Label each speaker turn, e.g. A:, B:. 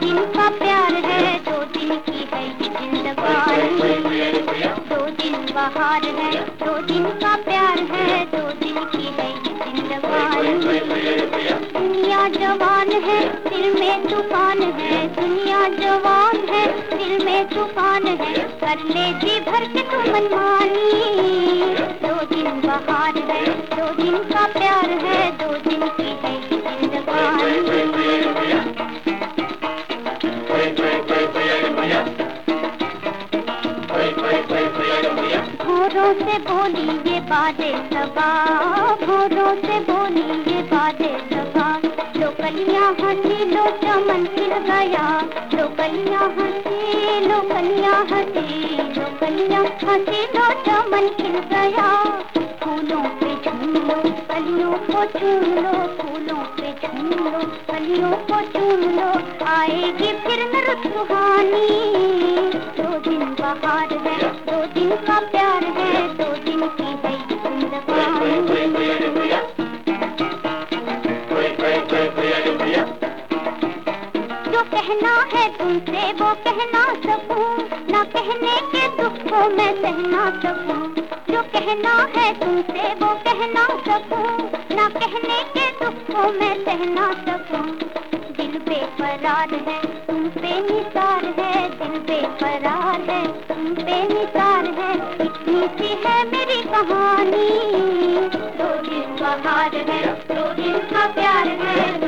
A: दिन का प्यार है, दो दिन की है ये जिंदगानी दो दिन बाहर है, दो दिन का प्यार है, दो दिन की है ये जिंदगानी दुनिया जवान है, दिल में तूफ़ान है, दुनिया जवान है, दिल में तूफ़ान है, कर ले जी भर के तू मनमानी। दो दिन बाहर है, दो दिन का प्यार है भोरों से बोली ये बादे सबा भोरों से बोली ये बादे सबा लो कलियाँ हँसी, लो चमन खिल गया। लो कलियाँ हँसी लो कलियाँ हँसी। लो कलियाँ हँसी, लो चमन खिल गया। फूलों पे झूम लो कलियों को चूम लो फूलों पे झूम लो कलियों को चूम लो आएगी फिर न सुहानी। दो दिन बाहर है, दो दिन का तुमसे वो कहना सकूँ ना कहने के दुख को मैं सहना सकूँ जो कहना है तुमसे वो कहना सकूँ ना कहने के दुख को मैं सहना सकूँ दिल बेकरार है, तुम पे निसार है, दिल बेकरार है, तुम पे निसार है। इतनी सी है मेरी कहानी, दो दिन बाहर है, दो दिन का प्यार है।